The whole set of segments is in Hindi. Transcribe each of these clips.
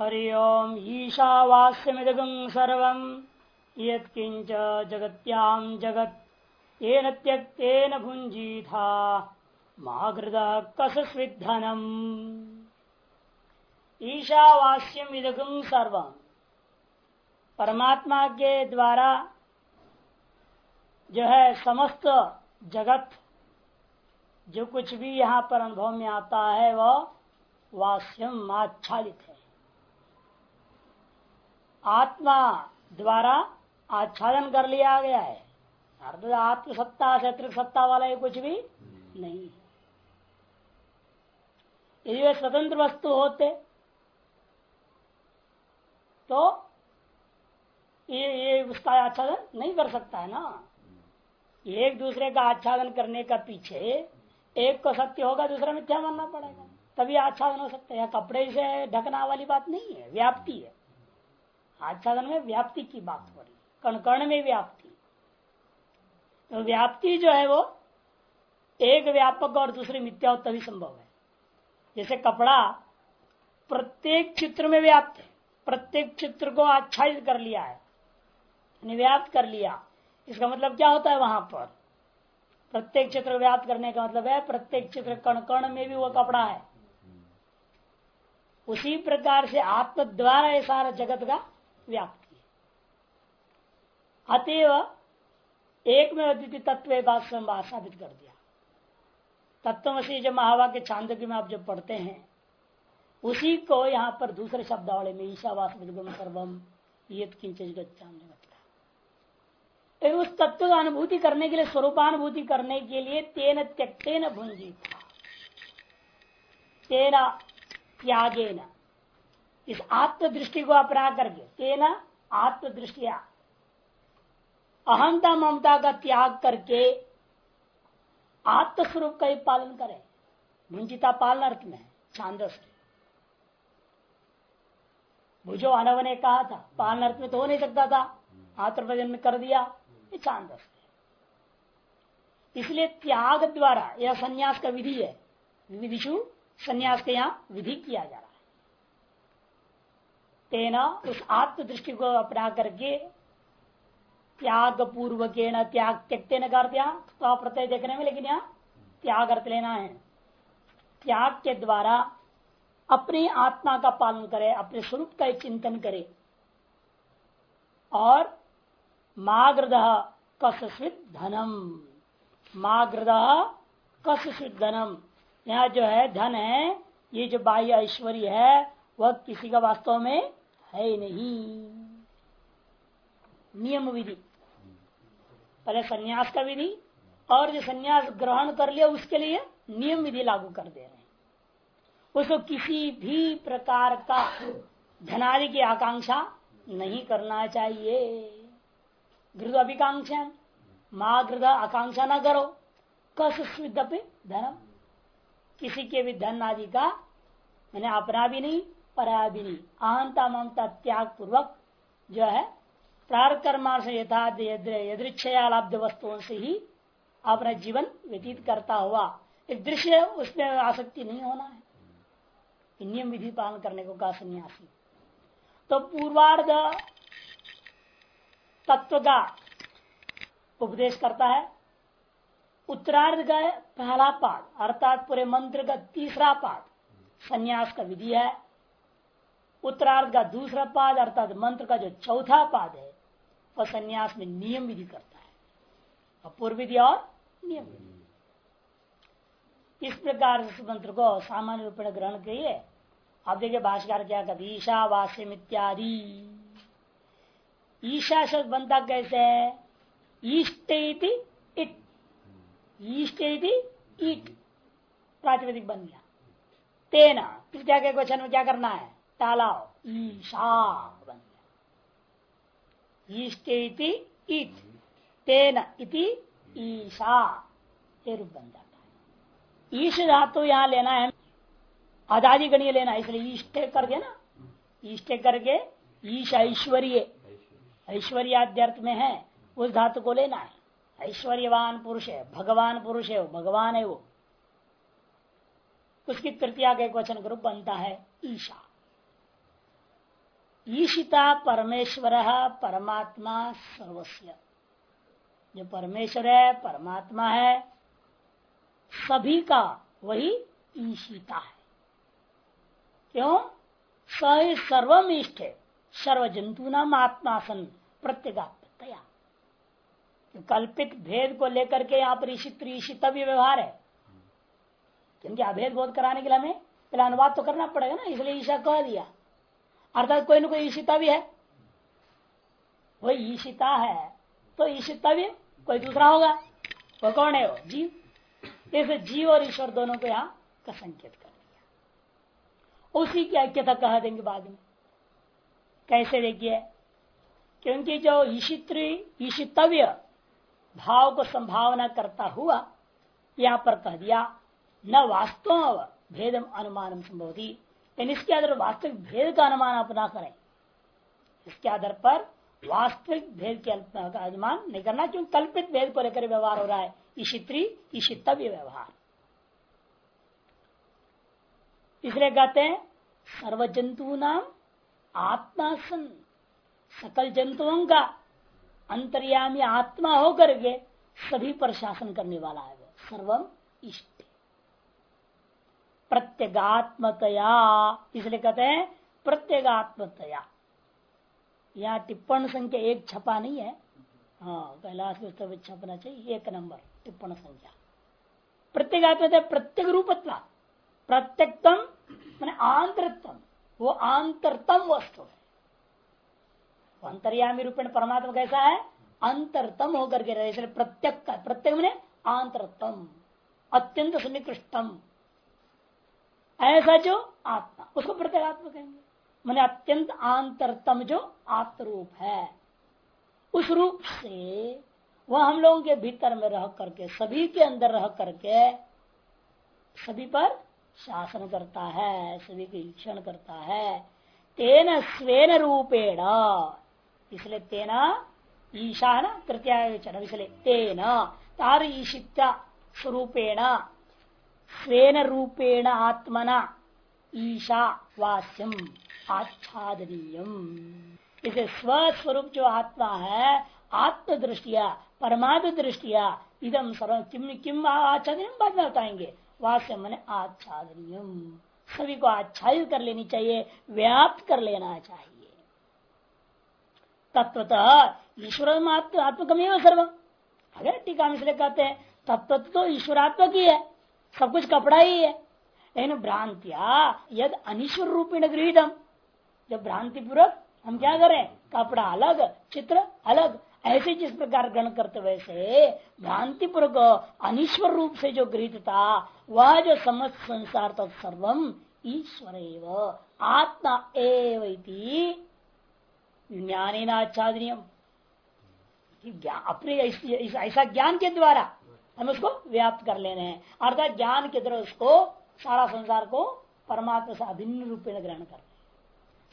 हरि ओम ईशावास्यमिदगं सर्वं यत्किञ्च जगत्यां जगत्। येन त्यक्तेन भुञ्जीथा। मा कृतः कसस्विद्धनम्। ईशावास्यम इदगं सर्वम। परमात्मा के द्वारा जो है समस्त जगत, जो कुछ भी यहाँ पर अनुभव में आता है, वह वास्यम आच्छादित है। आत्मा द्वारा आच्छादन कर लिया गया है। अर्थात आत्म सत्ता से अतिरिक्त सत्ता वाला ये कुछ भी नहीं है। यदि वे स्वतंत्र वस्तु होते तो ये ये उसका आच्छादन नहीं कर सकता है ना। एक दूसरे का आच्छादन करने का पीछे एक को सत्य होगा, दूसरा मिथ्या मानना पड़ेगा। तभी आच्छादन हो सकता है। कपड़े से ढकना वाली बात नहीं है, व्याप्ति है। आच्छादन में व्याप्ति की बात हो रही कण कर्ण में व्याप्ति। तो व्याप्ति जो है वो एक व्यापक और दूसरी मिथ्या तभी संभव है। जैसे कपड़ा प्रत्येक चित्र में व्याप्त है। प्रत्येक चित्र को आच्छादित कर लिया है व्याप्त कर लिया। इसका मतलब क्या होता है वहाँ पर? प्रत्येक चित्र व्याप्त करने का मतलब है प्रत्येक चित्र कण कण में भी वो कपड़ा है। उसी प्रकार से आत्म द्वारा ये सारा जगत का व्याप्ति। अतएव एक में अद्वितीय तत्व बात साबित कर दिया। तत्वसी महावा के छांद में आप जब पढ़ते हैं, उसी को यहाँ पर दूसरे शब्दावली में ईशावास सर्वम ये उस तत्व का अनुभूति करने के लिए, स्वरूपानुभूति करने के लिए तेन त्यक्तेन भुंजी तेना त्यागेन। इस आत्म दृष्टि को अपना करके, तेना आत्म दृष्टिया अहंता ममता का त्याग करके आत्मस्वरूप का ही पालन करें। भुंजिता पालन अर्थ में छांदस भुजो अनव ने कहा था, पालन अर्थ में तो हो नहीं सकता था आत्मजन में कर दिया, ये छांदस इसलिए त्याग द्वारा यह संन्यास का विधि है। विधिशु संन्यास के यहाँ विधि किया जा रहा है। तेना उस आत्म दृष्टि को अपना करके त्याग पूर्वक त्याग त्यक्ते न कर दिया तो प्रत्यय देखने में लेकिन यहाँ त्याग अर्थ लेना है। त्याग के द्वारा अपनी आत्मा का पालन करे, अपने स्वरूप का चिंतन करे। और माग्रद कसस्वित धनम। माग्रद कसस्वित धनम। यहाँ जो है धन है, ये जो बाह्य ऐश्वर्य है, वह किसी का वास्तव में है नहीं। नियम विधि। पहले सन्यास का विधि और जो सन्यास ग्रहण कर लिया, उसके लिए नियम विधि लागू कर दे रहे हैं। उसको किसी भी प्रकार का धनादि की आकांक्षा नहीं करना चाहिए। घृत अभिकांक्षा माँ घृत आकांक्षा ना करो। कस धनम। किसी के भी धन आदि का मैंने अपना भी नहीं भी नहीं ममता त्याग पूर्वक जो है यथार्थ यदृक्षयालाब्ध वस्तुओं से ही अपना जीवन व्यतीत करता हुआ। दृश्य उसमें आसक्ति नहीं होना है। नियम विधि पालन करने को कहा सन्यासी। तो पूर्वार्ध तत्व का उपदेश करता है। उत्तरार्ध का पहला पाठ अर्थात पूरे मंत्र का तीसरा पाठ संन्यास का विधि है। उत्तरार्ध का दूसरा पाद अर्थात मंत्र का जो चौथा पाद है, वह संन्यास में नियम विधि करता है। और पूर्व विधि और नियम विधि। इस प्रकार इस मंत्र को सामान्य रूप में ग्रहण करिए। आप देखिए भाषाकार क्या कहते ईशावास्यम इत्यादि। ईशा शब्द बनता कैसे है? ईष्ट इट। ईष्ट ईट प्रातिपदिक बन गया। तेना। तृतीया के क्वेश्चन में क्या करना है? तालाव ईशा बन गया ईष्ट ईट तेन इति ईशा ये रूप बन जाता है ईश धातु यहाँ लेना है आदादी गणीय लेना है इसलिए ईष्ट कर दिया ना ईष्ट करके ईश ऐश्वर्य ऐश्वर्याद्यर्थ में है उस धातु को लेना है ऐश्वर्यवान पुरुष है भगवान पुरुष है वो भगवान है वो उसकी तृतीया का के क्वेश्चन ग्रुप बनता है ईशा ईशिता परमेश्वर परमात्मा सर्वस्व जो परमेश्वर है, परमात्मा है, सभी का वही ईशिता है। क्यों? स सर्वम इष्ट है सर्व जंतु नाम आत्मासन प्रत्येगात्मतया। कल्पित भेद को लेकर के यहाँ पर ईशित ईशित भी व्यवहार है। क्योंकि अभेद बोध कराने के लिए हमें पहले अनुवाद तो करना पड़ेगा ना, इसलिए ईशा कह दिया। अर्थात कोई ना कोई ईशिता भी है। वही ईशिता है तो ईशिता भी कोई दूसरा होगा। वो कौन है वो? जीव। इस जीव और ईश्वर दोनों को यहाँ का संकेत कर दिया। उसी की ऐक्यता कह देंगे बाद में। कैसे देखिए? क्योंकि जो ईशित्री, ईशितव्य भाव को संभावना करता हुआ यहाँ पर कह दिया, न वास्तव भेदम अनुमानम संभवती। लेकिन इसके आधार वास्तविक भेद का अनुमान आप ना करें। इसके आधार पर वास्तविक भेद के अनुमान नहीं करना, क्योंकि कल्पित भेद को लेकर व्यवहार हो रहा है। ईशित्री, ईशितव्य व्यवहार। इसलिए कहते हैं सर्व जंतु नाम आत्मा सन सकल जंतुओं का अंतर्यामी आत्मा होकर के सभी पर शासन करने वाला है वो। सर्वम इष्ट। प्रत्यगात्मतया इसलिए कहते हैं प्रत्यगात्मतया यहाँ टिप्पण संख्या एक छपा नहीं है। हाँ कैलाश के छपना चाहिए। एक नंबर, टिप्पण संख्या। प्रत्येगात्मता प्रत्येक रूपत्वा। प्रत्यक्तम, मैंने आंतरतम वो आंतरतम वस्तु है। अंतर्यामी रूपेण परमात्मा कैसा है? अंतरतम होकर के रहे। प्रत्यक का प्रत्येक मैंने आंतरतम। अत्यंत सुनिकृष्टम। ऐसा जो आत्मा, उसको प्रत्येगात्मा कहेंगे। मैंने अत्यंत आंतरतम जो आत्मरूप है, उस रूप से वह हम लोगों के भीतर में रह करके, सभी के अंदर रह करके, सभी पर शासन करता है, सभी की ईक्षण करता है। तेन स्वेन रूपेण, इसलिए तेना ईशा न तृतीय इसलिए तेना तार ईशित्या स्वरूपेण। स्वेन रूपेण आत्मना, ईशा वास्यम आच्छादनीय इसे स्वस्वरूप जो आत्मा है आत्म दृष्टिया परमात्म दृष्टिया इदम सर्व किम किम आच्छादन बाद में बताएँगे। वास्य मन आच्छादनीय सभी को आच्छादित कर लेनी चाहिए, व्याप्त कर लेना चाहिए। तत्वतः ईश्वर आत्मकमेव सर्व अगर टीका में इसलिए कहते हैं तत्व तो ईश्वरात्मक ही है। सब कुछ कपड़ा ही है। लेकिन भ्रांतिया, यद अनिश्वर रूपेण गृहितम। जब भ्रांति पूर्वक हम क्या करें? कपड़ा अलग, चित्र अलग, ऐसे जिस प्रकार ग्रहण करते वैसे भ्रांति पूर्वक अनिश्वर रूप से जो गृहित था वह जो समस्त संसार तो सर्वम ईश्वर आत्मा एव ज्ञानाच्छादनीय अपने ऐसा ज्ञान के द्वारा हम उसको व्याप्त कर लेने हैं। अर्थात ज्ञान के द्वारा उसको सारा संसार को परमात्मा से अभिन्न रूप में ग्रहण कर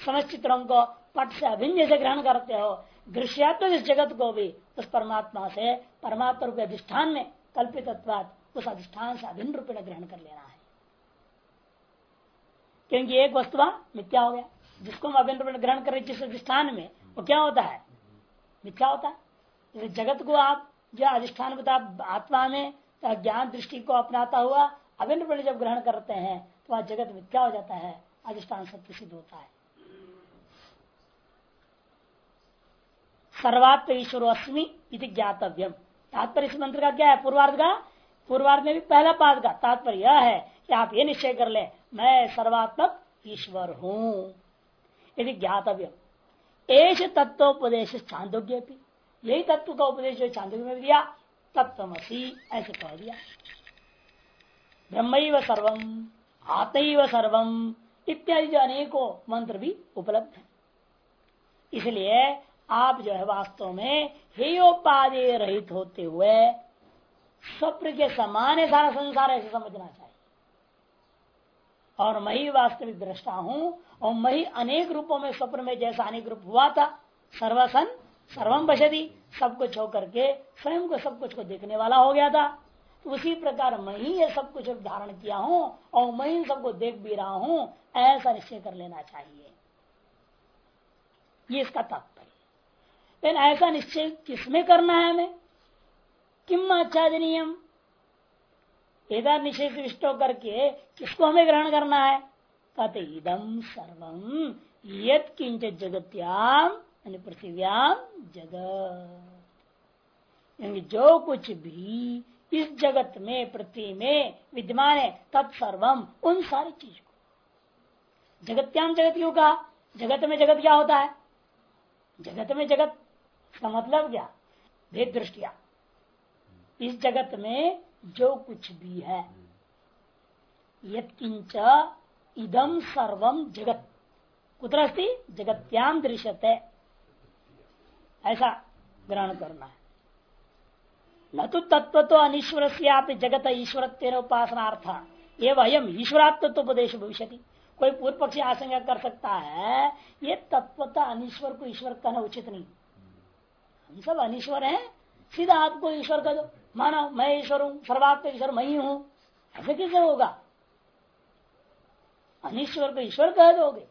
समस्त चित्रों को पट से अभिन्न जैसे ग्रहण करते हो। दृश्यात्मक इस जगत को भी उस परमात्मा से परमात्मा रूप अधिष्ठान में कल्पित उस अधिष्ठान से अभिन्न रूप में ग्रहण कर लेना है। क्योंकि एक वस्तु मिथ्या हो गया। जिसको हम अभिन्न रूप ग्रहण कर रहे जिस अधिष्ठान में, वो क्या होता है? मिथ्या होता है। जगत को आप जो अधिष्ठान बता आत्मा में ज्ञान दृष्टि को अपनाता हुआ अभिन्न रूप जब ग्रहण करते हैं तो वह जगत मिथ्या हो जाता है, अधिष्ठान सत्य सिद्ध होता है। सर्वात्म ईश्वर अस्मी इति ज्ञातव्यम। तात्पर्य इस मंत्र का क्या है? पूर्वार्ध का? पूर्वार्ध में भी पहला पाद का तात्पर्य यह है कि आप ये निश्चय कर ले, मैं सर्वात्मक ईश्वर हूँ। यदि ज्ञातव्य एश तत्वोपदेश चांदोग्य यही तत्व का उपदेश जो चांदोग्य में दिया तत्वमसी ऐसे कह दिया। ब्रह्म सर्वम आत्म सर्वम इत्यादि जो अनेकों मंत्र भी उपलब्ध है। इसलिए आप जो है वास्तव में हे हेयोपाधि रहित होते हुए स्वप्न के समान है सारा संसार ऐसे समझना चाहिए। और मैं ही वास्तविक दृष्टा हूँ, और मैं ही अनेक रूपों में स्वप्न में जैसा अनेक रूप हुआ था सर्वसन सर्वम बशदी सब कुछ होकर के स्वयं को सब कुछ को देखने वाला हो गया था। तो उसी प्रकार मैं ही ये सब कुछ धारण किया हूँ और मैं ही सबको देख भी रहा हूँ, ऐसा निश्चय कर लेना चाहिए। ये इसका तात्पर्य। लेकिन ऐसा निश्चय किसमें करना है हमें? किम आच्छादनीयम? एदा निश्चय विष्ट करके किसको हमें ग्रहण करना है? कहते इदम सर्वम यत किंच जगत्याम पृथ्व्याम जगत। यानी जो कुछ भी इस जगत में, पृथ्वी में विद्यमान है, तत्सर्वम, उन सारी चीज़ को। जगत्याम जगत क्यों कहा? जगत में जगत क्या होता है? जगत में जगत का मतलब क्या? भेद दृष्टिया। इस जगत में जो कुछ भी है। यंच इदम सर्वम जगत। कुत्र जगत्याम दृश्यते। ऐसा ग्रहण करना है। न तो तत्व तो अनिश्वर से आप जगत ईश्वर तेरह उपासनार्थ। ये अयम ईश्वरात्व तो उपदेश भविष्य कोई पूर्व पक्षी आशंका कर सकता है, ये तत्वता अनिश्वर को ईश्वर कहना उचित नहीं। हम सब अनिश्वर हैं, सीधा आपको ईश्वर कह दो। मानो मैं ईश्वर हूँ, सर्वात्म ईश्वर, मैं ही हूँ। ऐसे कैसे होगा? अनिश्वर को ईश्वर कह दोगे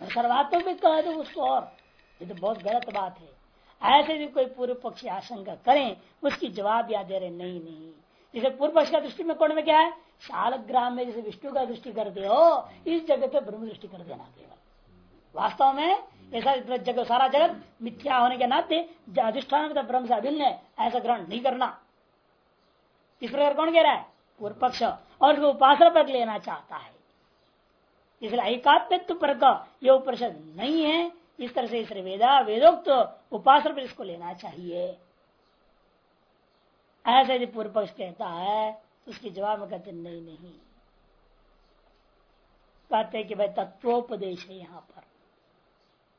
सर्वात्म भी कह दो उसको और। ये तो बहुत गलत बात है। ऐसे भी कोई पूर्व पक्षी आशंका करें, उसकी जवाब याद दे रहे, नहीं नहीं। जैसे पूर्व पक्ष का दृष्टि में कौन में क्या है? शालग्राम में जैसे विष्णु का दृष्टि करते हो, इस जगत पे ब्रह्म दृष्टि कर देना केवल। वास्तव में ऐसा जगह सारा जगत मिथ्या होने के नाते अधिष्ठान ब्रह्म से अभिन्न है, ऐसा ग्रहण नहीं करना। इस प्रकार कौन कह रहा है? पूर्व पक्ष। और उसको उपासना पर लेना चाहता है। इसलिए एकात्मित्व पर का ये उपनिषद नहीं है। इस तरह से इस वेदा वेदोक्त तो उपासना पर इसको लेना चाहिए। ऐसे यदि पूर्व पक्ष कहता है तो उसके जवाब में कहते नहीं नहीं। कहते कि भाई तत्वोपदेश है यहाँ पर।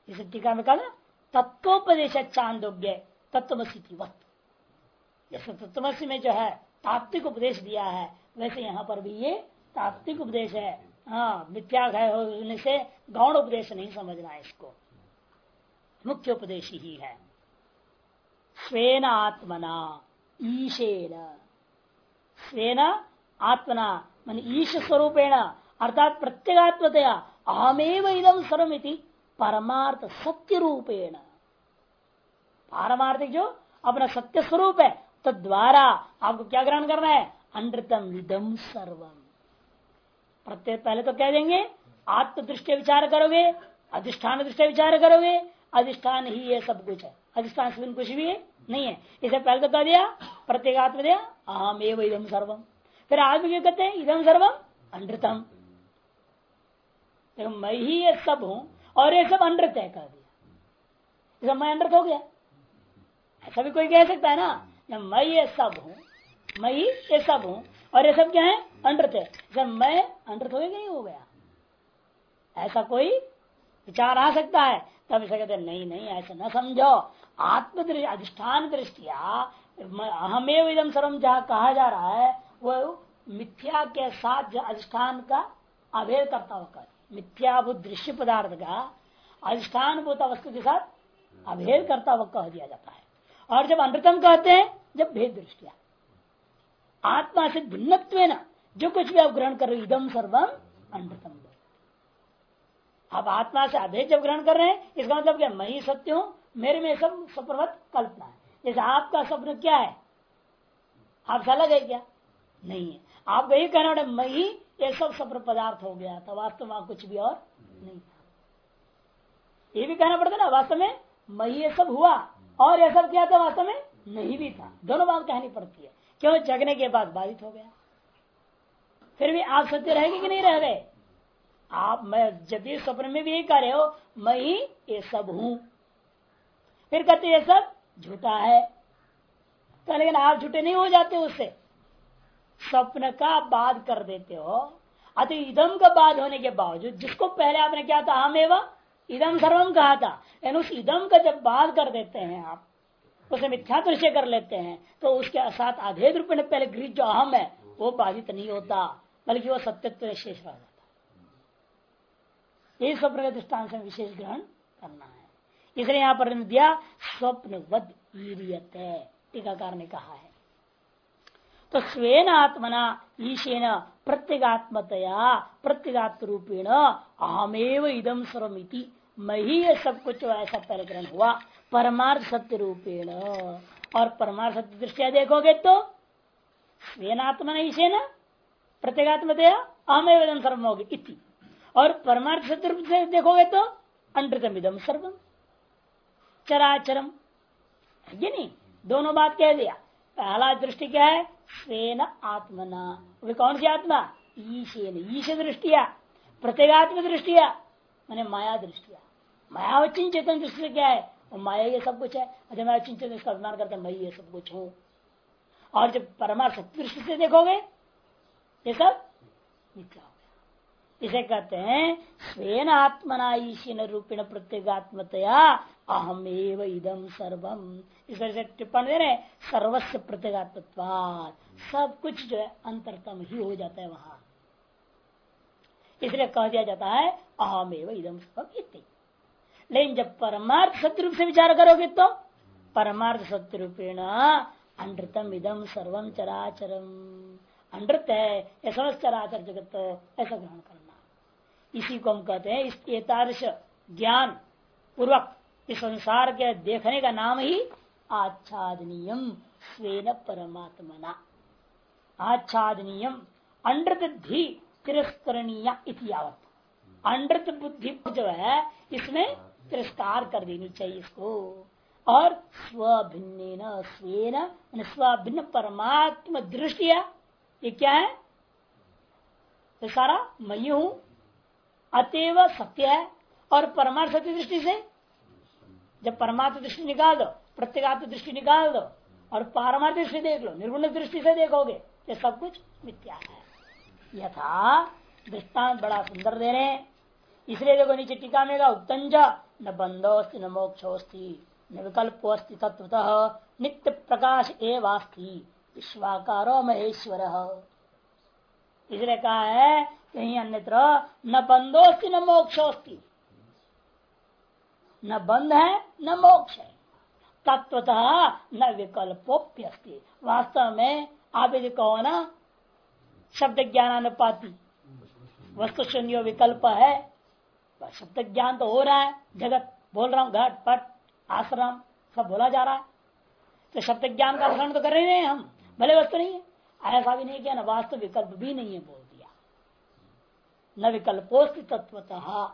इस टीका में कहा ना, तत्वोपदेश चांदोग्य तत्वसी की वक्त जैसे तत्वसी में जो है, तात्विक उपदेश दिया है, वैसे यहाँ पर भी ये तात्विक उपदेश है। हाँ मिथ्या से गौण उपदेश नहीं समझना है इसको। मुख्य उपदेश ही। है स्वेन आत्मना, ईशेन। स्वेन आत्मना, मान ईश स्वरूपेण, अर्थात प्रत्येगात्मतया अहमेव इदम सर्वमिति परमार्थ सत्य रूपेण पारमार्थिक जो अपना सत्य स्वरूप है तो द्वारा आपको क्या ग्रहण करना है? अनृतम इदम सर्वम। प्रत्येक पहले तो कह देंगे? आत्म दृष्टि विचार करोगे, अधिष्ठान दृष्टि विचार करोगे अधिष्ठान ही ये सब कुछ। है अधिष्ठान से कुछ भी है नहीं है। इसे पहले तो कह दिया, प्रत्येगात्म दिया अहम एवं इदम सर्वम फिर आदमी क्या कहते हैं इदम सर्वम अनृतम। तो मैं ही ये सब हूँ, और ये सब अनृत है, कह दिया। मैं अनृत हो गया। ऐसा भी कोई कह सकता है ना जब मैं ये सब हूँ, मैं ही ये सब हूँ, और ये सब क्या है? अनृत है। जब मैं अनृत हो गया, नहीं हो गया। ऐसा कोई विचार आ सकता है तब इसे कहते नहीं नहीं, ऐसा न समझो। आत्म अधिष्ठान दृष्टिया हमें इदम सर्वम जहाँ कहा जा रहा है, वो मिथ्या के साथ जो अधिष्ठान का अभेद करता हुआ मिथ्याभूत दृश्य पदार्थ का अधिष्ठान भूत वस्तु के साथ अभेद करता हुआ कह दिया जाता है। और जब अनृतम कहते हैं, जब भेद दृष्टिया। आत्मा से भिन्न जो कुछ भी आप ग्रहण कर रहे इदम सर्वम अनृतम। आप आत्मा से अभेद जब ग्रहण कर रहे हैं, इसका मतलब क्या मैं ही सत्य हूँ, मेरे में सब सप्रवत कल्पना है। जैसे आपका स्वप्न क्या है? आपसे अलग है क्या? नहीं है। आप यही कहना पड़े मैं ही ये सब सप्र पदार्थ हो गया था, वास्तव में कुछ भी और नहीं था। ये भी कहना पड़ता ना, वास्तव में मैं ये सब हुआ और ये सब क्या था वास्तव में? नहीं भी था। दोनों बात कहनी पड़ती है। क्यों? जगने के बाद बाधित हो गया। फिर भी आप सत्य रहेंगे कि नहीं रह गए आप मैं भी स्वप्न में भी यही कह रहे हो, मैं ही ये सब हूँ। फिर कहते, ये सब झूठा है। तो लेकिन आप झूठे नहीं हो जाते उससे। स्वप्न का बाद कर देते हो। अति इदम का बाद होने के बावजूद जिसको पहले आपने क्या था, हम एवं इदम सर्वम कहा था। यानी उस इदम का जब बाद कर देते हैं आप, उसे मिथ्या दृश्य कर लेते हैं तो उसके साथ अधेद रूप में पहले गृह जो अहम है, वो बाधित नहीं होता, बल्कि वो सत्यत्व शेष रह ये स्वप्न के दृष्टान से विशेष ग्रहण करना है। इसलिए यहाँ पर दिया स्वप्न वद टीकाकार ने कहा है। तो स्वेन आत्मना, ईशेन प्रत्येगात्मतया प्रत्येगात्म रूपेण अहमेव इदम सर्वमिति। मैं ही ये सब कुछ ऐसा परिग्रहण हुआ, परमार्थ सत्य रूपेण। और परमार्थ सत्य दृष्टिया देखोगे तो स्वेनात्मा नहीं से न प्रत्येगात्म दया अहमें सर्वम होगी इति। और परमार्थ सत्य रूप से देखोगे तो अंडृतम इदम सर्वम। चराचरम। ये नहीं, दोनों बात कह दिया। पहला दृष्टि क्या है? स्वेन आत्मना। वे कौन सी आत्मा? ईशेन। ईश दृष्टिया। प्रत्येगात्म दृष्टिया। मैंने माया दृष्टिया। माया चिन चेतन दृष्टि से क्या है? वो माया ये सब कुछ है। अच्छा मैं चिन चेतन इसका अभिमान करता मैं ये सब कुछ हूँ। और जब परमार्थ दृष्टि से देखोगे, ये सब मिथ्या इसे कहते हैं स्वेन आत्मना ईशीन रूपेण प्रत्येगात्मतया। अहमेव इदम सर्वम इस तरह से टिप्पण दे रहे सर्वस्व प्रत्येगात्मत्वाद सब कुछ जो है अंतरतम ही हो जाता है वहाँ। इसलिए कह दिया जाता है, अहमेव इदम सर्वम इतनी लेकिन जब परमार्थ सत्य रूप से विचार करोगे तो परमार्थ सत्य रूपेण अंडृतम इदम सर्वम चराचरम। अंडृत है, ऐसा चराचर जगत, ऐसा ग्रहण करना इसी को हम कहते हैं, इस एतादृश ज्ञान पूर्वक, इस संसार के देखने का नाम ही आच्छादनीयम, स्वेन परमात्मना। आच्छादनीयम अंडृत भी तिरस्करणीय इतिहावत अंडृत बुद्धि जो है, इसमें तिरस्कार कर देनी चाहिए इसको। और स्वभिन्न स्वेन स्वभिन्न परमात्म दृष्टिया, ये क्या है? सारा मई हूँ अतएव सत्य है और परमार्थ सत्य दृष्टि से जब परमात्म दृष्टि निकाल दो, प्रत्येगात्म दृष्टि निकाल दो और पारमार्थ दृष्टि देख लो, निर्गुण दृष्टि से देखोगे ये सब कुछ मिथ्या है। यथा दृष्टांत बड़ा सुंदर दे रहे इसलिए देखो नीचे टीका में उत्तंज, न बंधोस्ती, न मोक्षोस्ती, न विकल्पोस्ती तत्वतः नित्य प्रकाश एवास्ती, विश्वाकारो महेश्वर। इसलिए कहा है कहीं अन्यत्र, न बंधोस्ती, न मोक्षोस्ती। न बंध है, न मोक्ष है। तत्वतः न विकल्पोप्य वास्तव में आप यदि कहो ना शब्द ज्ञान अनुपाति वस्तु शून्य विकल्प है। शब्द ज्ञान तो हो रहा है, जगत बोल रहा हूँ, घट, पट, आश्रम, सब बोला जा रहा है। तो शब्द ज्ञान का ग्रहण तो कर रहे हैं हम, भले वस्तु नहीं है। ऐसा भी नहीं किया ना वास्तव विकल्प भी नहीं है बोल। न विकल्पोस्ति तत्वतः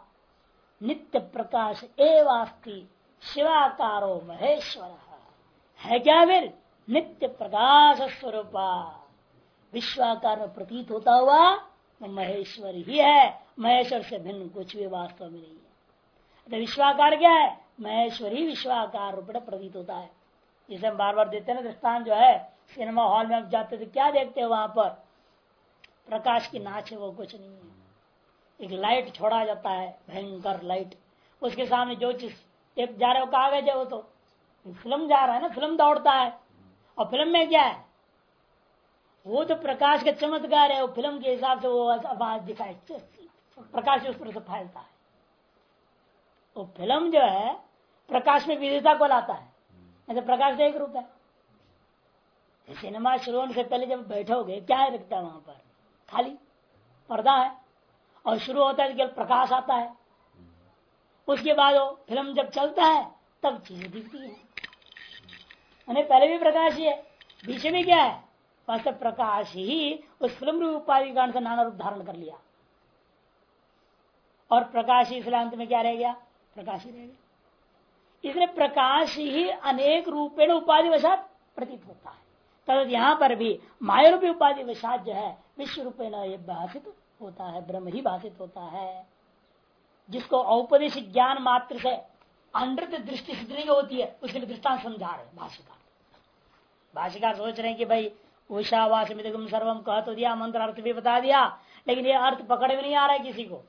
नित्य प्रकाश एवास्ति, शिवाकारो महेश्वर। है क्या फिर नित्य प्रकाश स्वरूप विश्वाकार में प्रतीत होता हुआ तो महेश्वर ही है। महेश्वर से भिन्न कुछ भी वास्तव में नहीं है। तो विश्वाकार क्या है? महेश्वरी विश्वाकार रूप प्रतीत होता है। जिसे हम बार बार देते हैं ना दृष्टान जो है, सिनेमा हॉल में आप जाते थे क्या देखते हैं वहाँ पर? प्रकाश की नाच है, वो कुछ नहीं है। एक लाइट छोड़ा जाता है, भयंकर लाइट उसके सामने जो चीज़ एक जा रहे हो, कहा गए वो तो। फ़िल्म जा रहा है ना फ़िल्म दौड़ता है। और फ़िल्म में क्या है? वो तो प्रकाश का चमत्कार है, वो फ़िल्म के हिसाब से वो आवाज़ दिखाए प्रकाश उस पर से फैलता है। वो फ़िल्म जो है, प्रकाश में विविधता को लाता है। ऐसे प्रकाश एक रूप है। सिनेमा शुरू होने से पहले जब बैठोगे, क्या है दिखता है वहाँ पर? खाली? पर्दा है? और शुरू होता है तो केवल प्रकाश आता है। उसके बाद वो फ़िल्म जब चलता है, तब चीज़ें दिखती है। पहले भी प्रकाश ही है, बीच में क्या है? वास्तव प्रकाश ही उस फ़िल्म रूप उपाधि कारण से नाना रूप धारण कर लिया। और प्रकाश ही अंत में क्या रह गया? प्रकाश ही रह गया। इसलिए प्रकाश ही अनेक रूपेण उपाधि वसात प्रतीत होता है। तब यहाँ पर भी माया रूपी उपाधि वसात जो है विश्व रूपेण भाषित होता है, ब्रह्म ही भाषित होता है। जिसको औपदेशिक ज्ञान मात्र से अनृत दृष्टि सिद्ध नहीं होती है उसके लिए दृष्टांत समझा रहे भाषिकार भाषिकार सोच रहे हैं कि भाई, उषावास मिदगम सर्वम कह तो दिया, मंत्र अर्थ भी बता दिया, लेकिन ये अर्थ पकड़ में नहीं आ रहा है किसी को।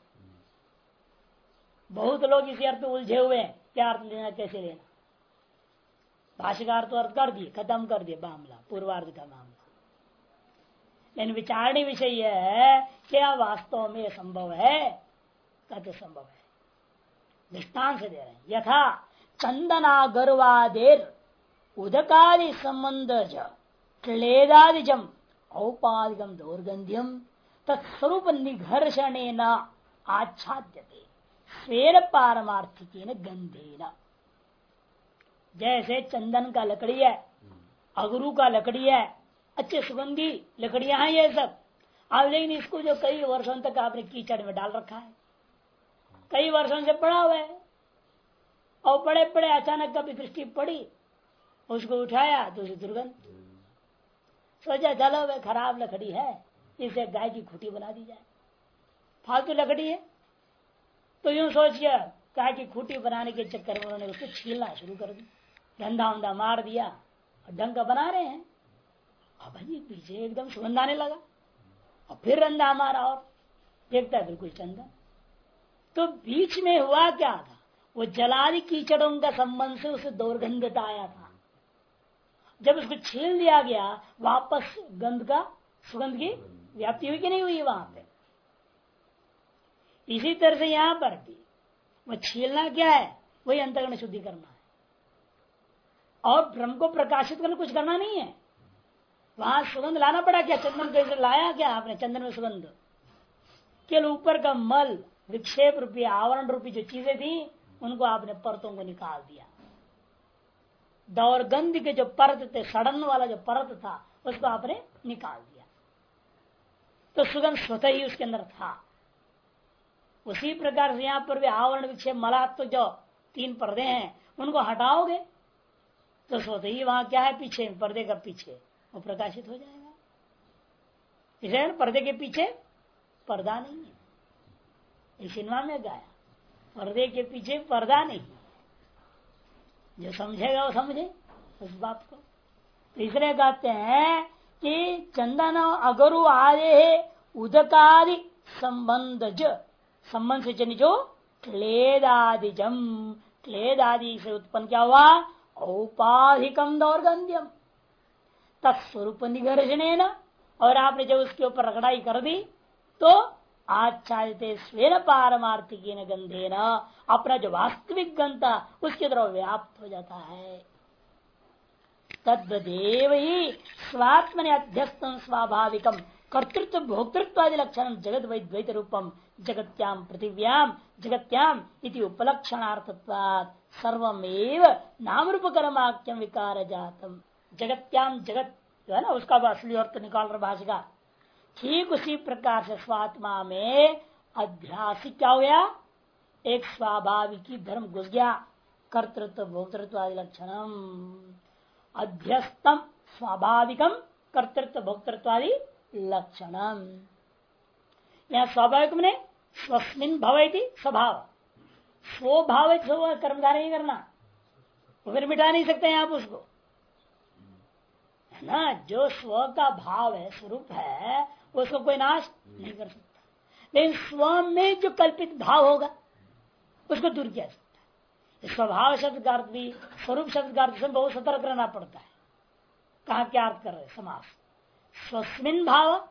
बहुत लोग इसी अर्थ उलझे हुए हैं, क्या अर्थ लेना, कैसे लेना। भाष्यकार तो अर्थ कर दिए, खत्म कर दिए, मामला, पूर्वार्ध का मामला। लेकिन विचारणी विषय यह है क्या वास्तव में संभव है? कहते संभव है। दृष्टान से दे रहे हैं। यथा चंदना गर्वादेर उदकादि संबंध क्लेदादिजम औपाधिकम दौर्गंध्यम तत्स्वरूप निघर्षण आच्छाद्यते। स्वेर पारमार्थिक गंधे न जैसे चंदन का लकड़ी है, अगरू का लकड़ी है, अच्छे सुगंधी लकड़ियाँ हैं ये सब। अब लेकिन इसको जो कई वर्षों तक आपने कीचड़ में डाल रखा है, कई वर्षों से पड़ा हुआ है, और पड़े पड़े अचानक कभी दृष्टि पड़ी, उसको उठाया तो उसे दुर्गंध। सोचा, चलो वे खराब लकड़ी है, इसे गाय की खुटी बना दी जाए। फालतू लकड़ी है। तो यूँ सोचिए गाय की खुटी बनाने के चक्कर में उन्होंने उसको छीलना शुरू कर दी धंधा उंधा मार दिया, और ढंग का बना रहे हैं। अब भाई, पीछे एकदम सुगंध आने लगा। और फिर रंधा हमारा और देखता है बिल्कुल चंदन तो बीच में हुआ क्या था? वो जलादि कीचड़ों का संबंध से उसे दुर्गंधता आया था। जब उसको छील दिया गया, वापस गंध का सुगंध की व्याप्ति हुई कि नहीं हुई वहाँ पे? इसी तरह से यहाँ पर भी वह छीलना क्या है? वही अंतर्गण शुद्धि करना है। और ब्रह्म को प्रकाशित करना कुछ करना नहीं है। वहाँ सुगंध लाना पड़ा क्या? चंदन कैसे लाया क्या आपने? चंदन में सुगंध। केवल ऊपर का मल, विक्षेप रूपी, आवरण रूपी जो चीज़ें थी, उनको आपने परतों को निकाल दिया। दौरगंध के जो परत थे, सड़न वाला जो परत था, उसको आपने निकाल दिया। तो सुगंध स्वतः ही उसके अंदर था। उसी प्रकार से यहाँ पर भी आवरण, विक्षेप, मलात्व तो जो तीन पर्दे हैं, उनको हटाओगे तो स्वतः ही वहाँ क्या है? पीछे, पर्दे का पीछे। वो प्रकाशित हो जाएगा। इसे पर्दे के पीछे पर्दा नहीं है। सिनेमा में गाया। पर्दे के पीछे पर्दा नहीं जो समझेगा वो समझे उस बात को। तीसरे इसलिए कहते हैं कि चंदन अगरु आदे उदकादि संबंध ज संबंध से जन जो क्लेदादिजम क्लेदादि से उत्पन्न क्या हुआ? औपाधिकम दौर्गंध्यम तत्स्वरूप निगर्जन और आपने जब उसके ऊपर रगड़ाई कर दी तो आच्छादित स्वेन पारमार्थिक गंधे न अपना जो वास्तविक गंध उसके तरह व्याप्त हो जाता है। तद्देव ही स्वात्म अध्यस्त स्वाभाविकम कर्तृत्व भोक्तृत्व आदि लक्षण जगत वैद्वैत रूपम, जगत्याम पृथिव्याम, जगत्याम इति उपलक्षणार्थत्वात् सर्वमेव नाम रूप कर्माक्यम विकार जातम जगत्याम जगत जो है ना, उसका असली अर्थ निकाल रहा भाषिका। ठीक उसी प्रकार से स्वात्मा में अध्यास क्या हो गया एक स्वाभाविक धर्म घुस गया। कर्तृत्व भोक्तृत्व आदि लक्षणम। अध्यस्तम स्वाभाविकम कर्तृत्व भोक्तृत्व आदि लक्षणम। यहाँ स्वाभाविक में स्वस्मिन भव स्वभाव स्वभाव कर्मधार नहीं करना। फिर मिटा नहीं सकते हैं आप उसको। है ना? जो स्व का भाव है, स्वरूप है उसको कोई नाश नहीं कर सकता। लेकिन स्व में जो कल्पित भाव होगा, उसको दूर किया सकता है। स्वभाव शब्द का अर्थ भी, स्वरूप शब्द का अर्थ बहुत सतर्क रहना पड़ता है। कहा क्या अर्थ कर रहे समास। स्वस्मिन भाव,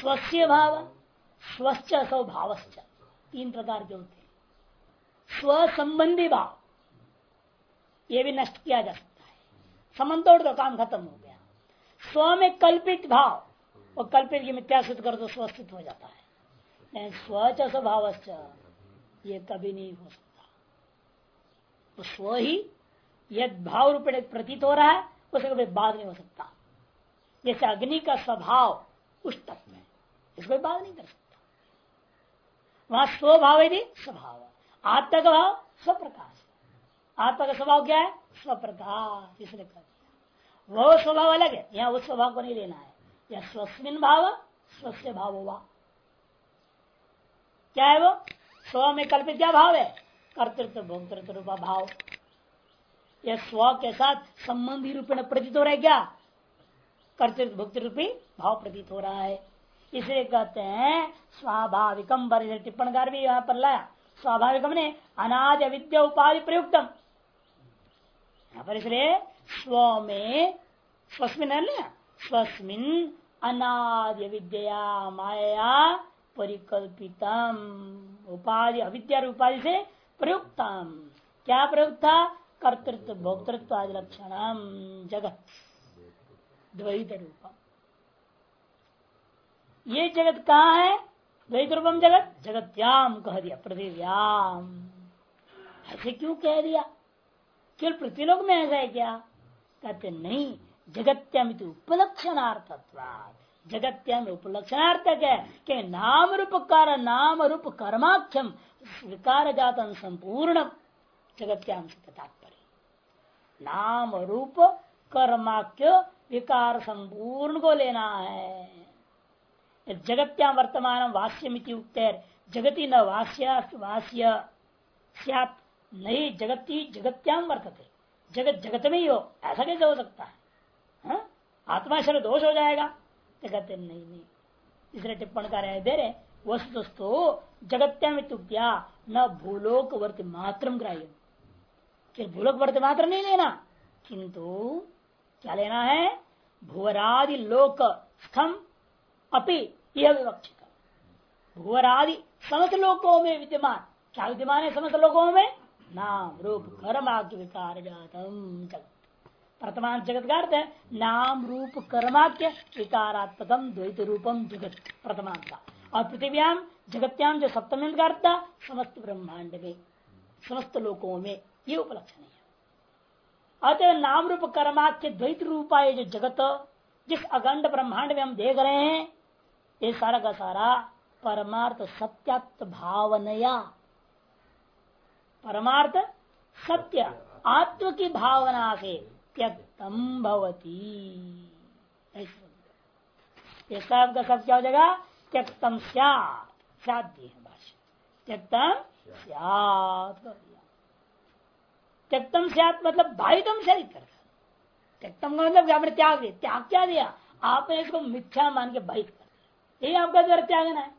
स्वस्य भाव स्वच्छ स्वभाव तीन प्रकार के होते हैं। स्व संबंधी भाव, ये भी नष्ट किया जा सकता संबंध तोड़ दो काम खत्म हो गया। स्व में कल्पित भाव, और कल्पित की मिथ्या सिद्ध कर दो स्वस्थित हो जाता है। स्वच स्वभाव ये कभी नहीं हो सकता। तो स्व ही, यद भाव रूप प्रतीत हो रहा है, उसे कभी बाध नहीं हो सकता। जैसे अग्नि का स्वभाव उस तक में, इसको बात नहीं कर सकता। वहाँ स्वभाव यदि स्वभाव। आत्मा का भाव स्वप्रकाश। आत्मा का स्वभाव क्या है? स्वप्रकाश, इसलिए कर दिया वो स्वभाव अलग है। यहाँ उस स्वभाव को नहीं लेना है। या स्वस्मिन भाव स्वस्थ भाव हुआ क्या है वो? स्व में कल्पित क्या भाव है। कर्तृत्व, भोक्तृत्व रूपा भाव। यह स्व के साथ संबंधी रूप में प्रतीत हो रहा है क्या? कर्तृत्व भुक्ति रूपी भाव प्रतीत हो रहा है। इसलिए कहते हैं, स्वाभाविकम पर टिप्पणकार भी यहाँ पर लाया। स्वाभाविकम ने अनाद विद्या उपाधि प्रयुक्तम। यहाँ पर इसलिए स्व में स्वस्मिन स्वस्मिन अनाद्य विद्या माया परिकल्पितम। उपाधि अविद्या उपाधि से प्रयुक्तम। क्या प्रयुक्त था? कर्तृत्व, भोक्तृत्व आदि लक्षण जगत। द्वैत रूप। ये जगत कहाँ है? द्वैत रूपम जगत? जगत्याम कह दिया, पृथ्व्याम। ऐसे क्यों कह दिया? केवल पृथ्वीलोक में ऐसा है क्या? कहते नहीं जगत्याम उपलक्षणार्थत्वाद जगत्याम उपलक्षणार्थक है कि नाम रूप कार नाम रूप कर्माख्यम विकार जात संपूर्ण जगत्याम से तात्पर्य। नाम रूप कर्माख्य विकार संपूर्ण को लेना है जगत्याम वर्तमान वास्यमिति उक्तर, जगति न वास्य वास्य नहीं जगती जगत्याम वर्तते। जगत जगत में ही हो। ऐसा कैसे हो सकता है? हा? आत्मा शरीर दोष हो जाएगा। तो कहते नहीं नहीं। इसलिए टिप्पण कर रहे दे रहे वस्तुस्तु जगत्यामित्या न भूलोक वर्त मात्र ग्राह्य। कि भूलोक वर्त मात्र नहीं लेना। किंतु क्या लेना है? भूवरादि लोक स्थम अपि यह विवक्षित। भूवरादि समस्त लोकों में विद्यमान। क्या विद्यमान है समस्त लोकों में? नाम रूप कर्माख्य विकार जातम जगत। वर्तमान जगत का अर्थ है, नाम रूप कर्माख्य विकारात्मकम द्वैत रूपम जगत प्रथमान का। और पृथ्व्याम, जगत्याम जो सप्तम का अर्थ था, समस्त ब्रह्मांड में, समस्त लोकों में ये उपलक्षण है। अतः नाम रूप कर्माख्य द्वैत रूपा ये जो जगत, जिस अखंड ब्रह्मांड में हम देख रहे हैं, ये सारा का सारा परमार्थ सत्यात्म भावनया परमार्थ सत्य आत्म की भावना से त्यक्तम भवती। सब का सब क्या हो जाएगा त्यक्तम साध्य है भाषा त्यक्तम त्यक्तम सियात मतलब भाई तुम शरीर त्यक्तम का मतलब आपने त्याग दिया, त्याग क्या दिया? आपने इसको मिथ्या मान के भाई कर दिया। यही आपका द्वारा त्यागना है।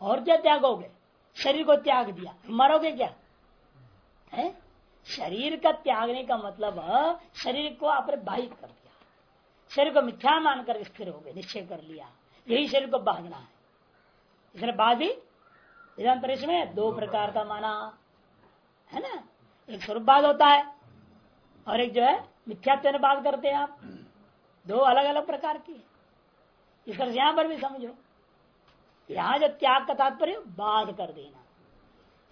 और क्या त्यागोगे? शरीर को त्याग दिया। मरोगे क्या? है? शरीर का त्यागने का मतलब शरीर को आपने बाहित कर दिया। शरीर को मिथ्या मानकर स्थिर हो गए, निश्चय कर लिया। यही शरीर को बांधना है। इसने बाधी विधान परिषद में दो प्रकार का माना, है ना? एक स्वरूपवाद होता है और एक जो है मिथ्यात्व बात करते हैं आप। दो अलग अलग प्रकार की इस तरह यहाँ पर भी समझो। यहाँ जो त्याग का तात्पर्य, बाध कर देना।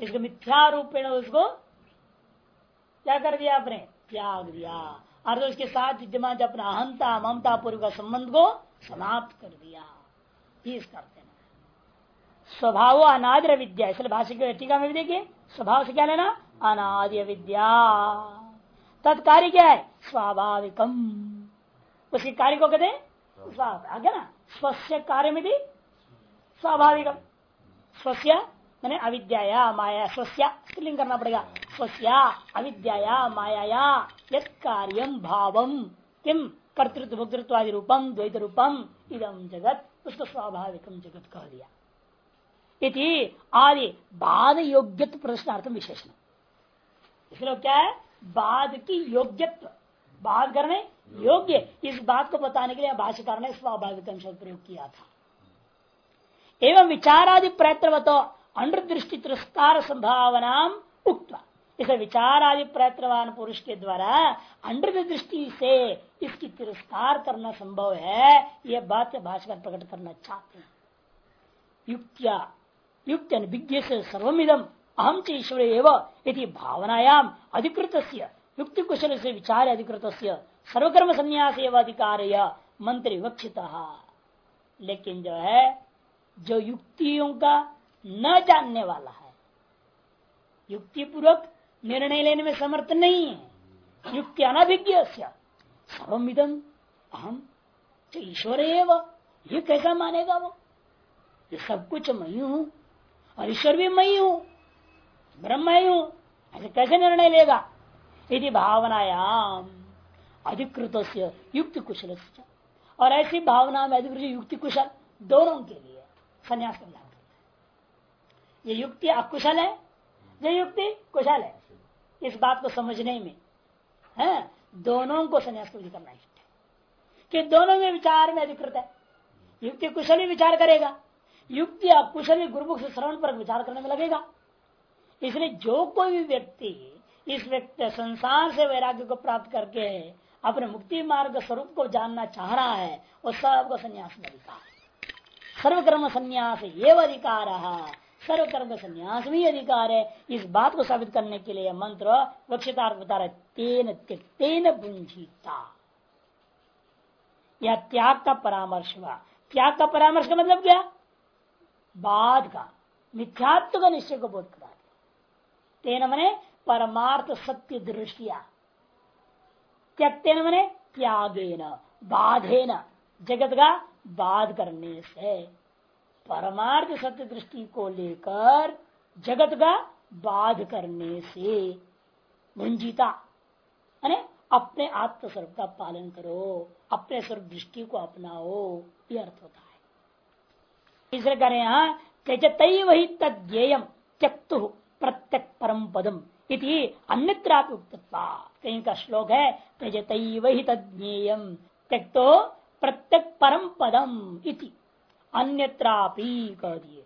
इसको मिथ्या रूप में उसको क्या कर दिया आपने? त्याग दिया। और उसके साथ विद्यमान अपना अहंता, ममता पूर्व का संबंध को समाप्त कर दिया। इस करते स्वभाव अनाद्र विद्या, इसलिए भाषा टीका में भी देखिए, स्वभाव से क्या लेना? अनाद्य विद्या। तत्कार्य क्या है? स्वाभाविकम। उसके कार्य को कहते स्वाभाविक ना? स्वस्य कार्य में भी स्वाभाविकम। स्वस्य मैंने अविद्या माया, स्वस्या, स्त्रीलिंग करना पड़ेगा। स्वस्या अविद्या माया यद कार्यम भावम किम कर्तृत्व भोक्तृत्व आदि रूपम द्वैत रूपम इदम जगत उसको स्वाभाविकम जगत कह दिया। इति आदि बाद योग्यत्व प्रदर्शनार्थम विशेषण इसलिए क्या है? बाद की योग्यत्व। बाद करने योग्य। इस बात को बताने के लिए भाष्यकार ने स्वाभाविक शब्द प्रयोग किया था। एवं विचारादि प्रयत्न अंडदृष्टि तिरस्कार संभावना उक्त इसे विचार आदि प्रयत्नवान पुरुष के द्वारा अंडर दृष्टि से इसकी तिरस्कार करना संभव है यह बात भाषकर प्रकट करना चाहते हैं। युक्तिया युक्त विज्ञ से सर्वमिदम अहम च ईश्वर एवं भावनायाम अधिकृत युक्ति कुशल से विचार अधिकृत सर्वकर्म संन्यास एवं अधिकार मंत्र विवक्षित लेकिन जो है, जो युक्तियों का न जानने वाला है। युक्ति पूर्वक निर्णय लेने में समर्थ नहीं है। युक्ति अनभिज्ञ सर्वमिदम अहम ईश्वर ये कैसा मानेगा वो? ये सब कुछ मैं हूँ और ईश्वर भी मैं हूँ ब्रह्म ही हूँ। ऐसे कैसे निर्णय लेगा? यदि भावनायाम अधिकृत युक्ति कुशल और ऐसी भावना में अधिकृत युक्ति कुशल दोनों के लिए संन्यास ये युक्ति अकुशल है? ये युक्ति कुशल है। इस बात को समझने में, है, दोनों को संन्यास को करना है कि दोनों में विचार में अधिकृत है। युक्ति कुशल ही विचार करेगा। युक्ति अकुशल गुरुमुख से श्रवण पर विचार करने में लगेगा। इसलिए जो कोई भी व्यक्ति इस व्यक्ति, संसार से वैराग्य को प्राप्त करके अपने मुक्ति मार्ग स्वरूप को जानना चाह रहा है, वो सबको संन्यास में अधिकार सर्वकर्म संन्यास एवं अधिकार सर्वकर्म संन्यास में अधिकार है। इस बात को साबित करने के लिए मंत्र वक्षितार बता रहे तेन तेन बुंजीता या त्याग का परामर्श हुआ। त्याग का परामर्श का मतलब क्या? बाद का। मिथ्यात्व का निश्चय को बोध करा तेन मने परमार्थ सत्य दृष्टिया। त्यक्तेन मने? त्यागेन, बाधेन। जगत का बाध करने से। परमार्थ सत्य दृष्टि को लेकर जगत का बाध करने से भुंजिता अपने आत्मस्वरूप का पालन करो, अपने स्वरूप दृष्टि को अपनाओ यह अर्थ होता है। तीसरे करें यहाँ त्यजत वही तद्येयम त्यक्तु प्रत्यक परम पदम इति अन्यत्रापि कहीं का श्लोक है त्यजत वही तज्ञेयम त्यक्तो प्रत्यक परम पदम इति। अन्यत्रापि कह दिए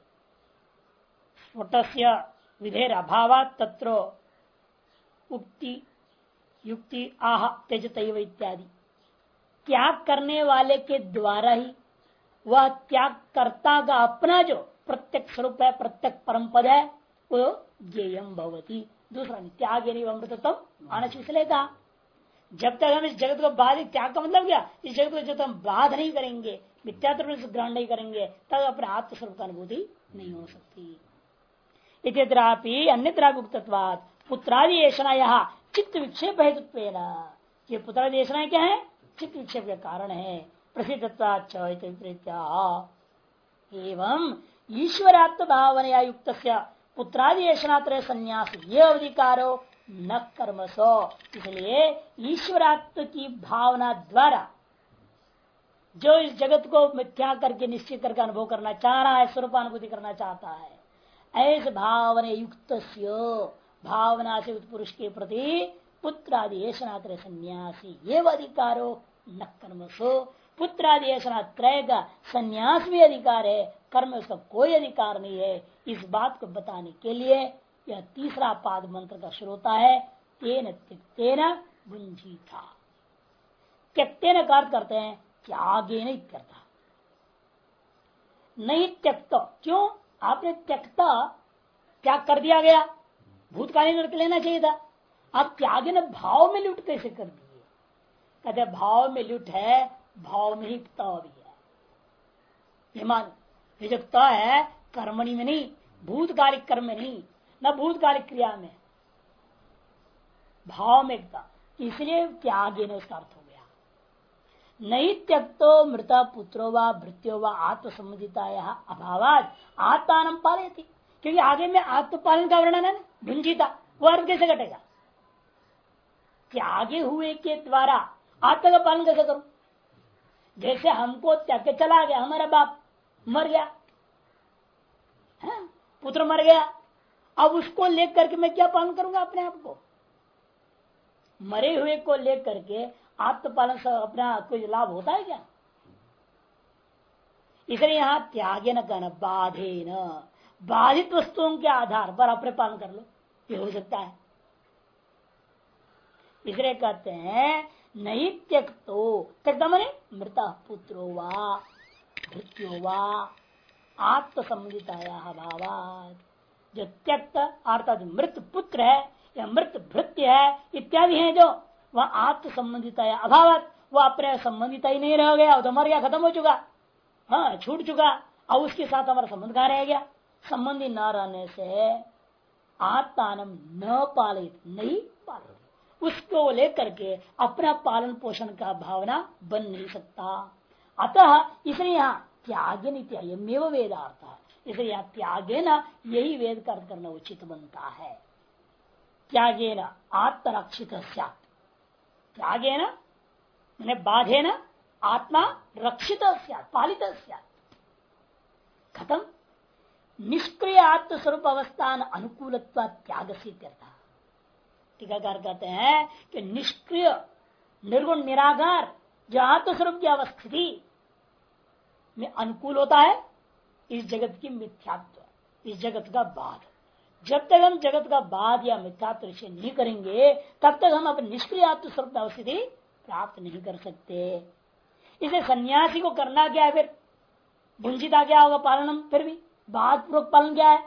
स्फुट विधेर अभाव तत्र उक्ति, युक्ति, आह त्यजत इत्यादि। त्याग करने वाले के द्वारा ही वह त्याग कर्ता का अपना जो प्रत्यक्ष स्वरूप है, प्रत्यक्ष परम पद है, वो ज्ञेयम भवती। दूसरा त्याग यानी अमृतत्व आना लेगा जब तक हम इस जगत को बाध त्याग का मतलब क्या? इस जगत को जब हम बाध नहीं करेंगे मिथ्यात्व ग्रहण नहीं करेंगे, तब अपने आत्मस्वरूप का अनुभूति नहीं हो सकती। इतरापि अन्य उक्तत्वाद पुत्रादि ऐसा यहाँ चित्त विक्षेप हेतु ये पुत्रादि ऐसा क्या है? चित्त विक्षेप के कारण है। प्रसिद्ध एवं ईश्वरात्म भावनया युक्त पुत्रादि ऐसा संन्यास ये अधिकारो न कर्म सो इसलिए ईश्वरात्व की भावना द्वारा जो इस जगत को मिथ्या करके निश्चित करके अनुभव करना चाह रहा है, स्वरूपानुभूति करना चाहता है, ऐसे भावना युक्त भावना से पुरुष के प्रति पुत्र आदि ऐसा सन्यासी, ये अधिकारो न पुत्र आदि ऐसा त्रय का संन्यास भी अधिकार है, कर्म उसका कोई अधिकार नहीं है। इस बात को बताने के लिए यह तीसरा पाद मंत्र का श्रोता है, तेन त्यक्तेन बुंझी था त्यक्तेन का करते हैं त्यागे नहीं करता। नहीं त्यक्त। क्यों? आपने त्यक्ता त्याग कर दिया गया? भूतकालीन अर्थ लेना चाहिए था। आप त्यागे ने भाव में लुट कैसे कर दिए? कहते, भाव में लुट है, भाव में ही भी है। मान, ये जो त है, कर्मणि में नहीं, भूतकालिक कर्म में नहीं, न भूतकालिक क्रिया में। भाव में एकता इसलिए त्यागे ने उसका अर्थ नहीं त्यक्तो मृत पुत्रो व भृत्यो व आत्मसंबंधिता अभाव आत्मान पाले थी क्योंकि आगे में आत्मपालन का वर्णन है भुंजिता, वो अर्थ कैसे घटेगा? त्यागे हुए के द्वारा आत्मा का पालन कैसे करूँ? जैसे हमको त्याग के चला गया, हमारा बाप मर गया, है? पुत्र मर गया, अब उसको लेकर के मैं क्या पालन करूँगा अपने आप को? मरे हुए को लेकर के आत्मपालन से अपना कोई लाभ होता है क्या? इसलिए यहाँ त्यागे न कहना बाधे न। बाधित वस्तुओं के आधार पर अपने पालन कर लो, ये हो सकता है। इसलिए कहते हैं, नहीं त्यक्तो, त्यक्ता मैंने मृत पुत्रो वा मृत्यो वा आत्म संबंधित जो त्यक्त, अर्थात मृत पुत्र है या मृत भृत्य है, इत्यादि है जो वह आत्म संबंधित है अभाव वह अपने संबंधित ही नहीं रह गया तो मर गया, खत्म हो चुका। हाँ छूट चुका। अब उसके साथ हमारा संबंध कहा रह गया? संबंधी न रहने से आत्मान न पालित नहीं पालित उसको लेकर के अपना पालन पोषण का भावना बन नहीं सकता। अतः इसलिए यहाँ त्याग नित्य वेदार्थ इसलिए यहाँ त्यागे न, यही वेद का अर्थ करना उचित बनता है। त्यागे न आत्मरक्षित त्यागे न बाधे न आत्मा रक्षित पालित खत्म निष्क्रिय आत्मस्वरूप अवस्थान अनुकूल त्याग से टीकाकार कहते हैं कि निष्क्रिय, निर्गुण, निराकार, जो आत्मस्वरूप की अवस्थिति में अनुकूल होता है, इस जगत की मिथ्यात्व, इस जगत का बाध। जब तक हम जगत का बाध या मिथ्यात्व निश्चय नहीं करेंगे, तब तक हम अपने निष्क्रिय आत्मस्वरूप स्थिति प्राप्त नहीं कर सकते। इसे सन्यासी को करना क्या है फिर? भुंजिता क्या होगा पालनम? फिर भी बाध पूर्वक पालन क्या है?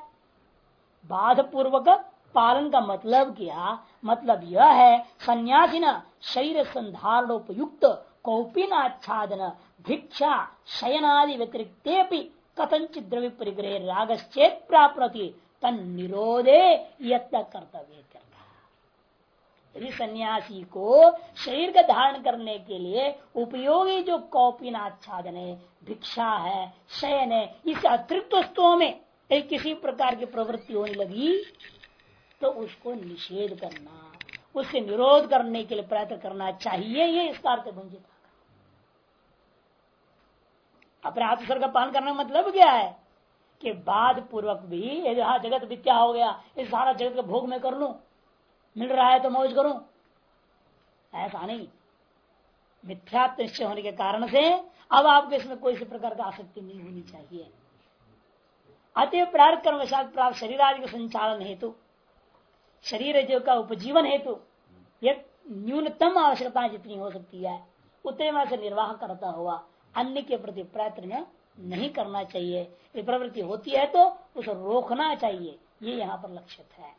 बाध पूर्वक पालन का मतलब क्या? मतलब यह है, सन्यासी न शरीर संधारणोपयुक्त कौपिनाच्छादन, भिक्षा, शयनादि व्यतिरिक्त कथनचित द्रव्य परिग्रह रागश्चेत प्राप्त तन निरोधे यत्न कर्तव्य सन्यासी को शरीर का धारण करने के लिए उपयोगी जो कौपिन आच्छादन है भिक्षा है, शयन है इस अतिरिक्त वस्तुओं में एक किसी प्रकार की प्रवृत्ति होने लगी तो उसको निषेध करना उससे निरोध करने के लिए प्रयत्न करना चाहिए, ये इस कार्य भंजित अपने आत्मसर का पालन करने का मतलब क्या है? कि बाद पूर्वक भी यदि हाँ जगत विद्या हो गया, इस सारा जगत का भोग में कर लू, मिल रहा है तो मौज करूँ। ऐसा नहीं। मिथ्यात्व निश्चय होने के कारण से अब आपको इसमें कोई सी प्रकार का आसक्ति नहीं होनी चाहिए। अतः प्रार्थ कर्म प्राप्त शरीर आदि के संचालन हेतु, शरीर जो का उपजीवन हेतु, यह न्यूनतम आवश्यकता जितनी हो सकती है, उतने में से निर्वाह करता हुआ अन्य के प्रति प्रयत्न नहीं करना चाहिए। प्रवृत्ति होती है तो उसे रोकना चाहिए। ये यहाँ पर लक्षित है।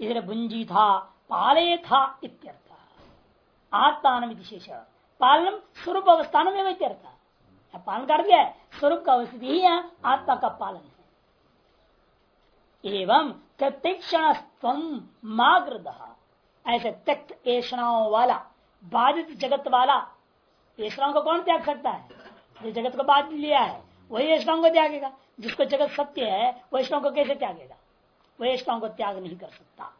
इसलिए भुंजी था, पाले था इत्यर्थ। आत्मान विशेष पालनम स्वरूप अवस्थान में इत्यर्थ। पालन कर दिया स्वरूप का अवस्थिति ही यहाँ आत्मा का पालन है। एवं प्रत्यक्षण माग्रद। ऐसे त्यक्त वाला, बाधित जगत वाला ऐषणाओं को कौन त्याग सकता है? जो जगत को बाध लिया है, वही ऐषणाओं को त्यागेगा। जिसको जगत सत्य है वैष्णव को कैसे त्यागेगा? वैष्णव को त्याग नहीं कर सकता।